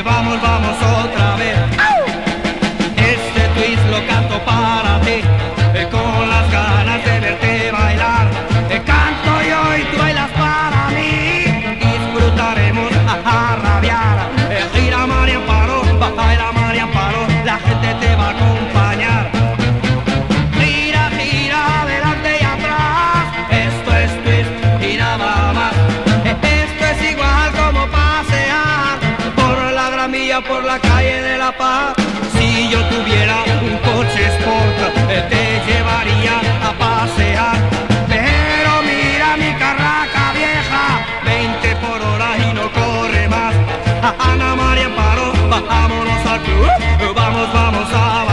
vamos, vamos por la calle de La Paz. Si yo tuviera un coche sport, eh, te llevaría a pasear. Pero mira mi carraca vieja, 20 por hora y no corre más. Ana María Paro, vámonos al club, vamos, vamos a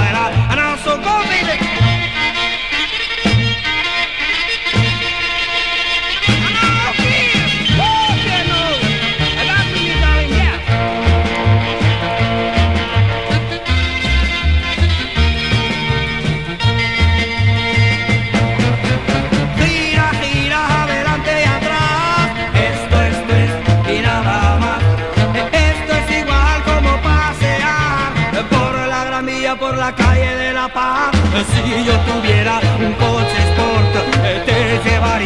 si yo tuviera un coche sport, eh, te llevaría.